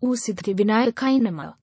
usidribināja Kainamā.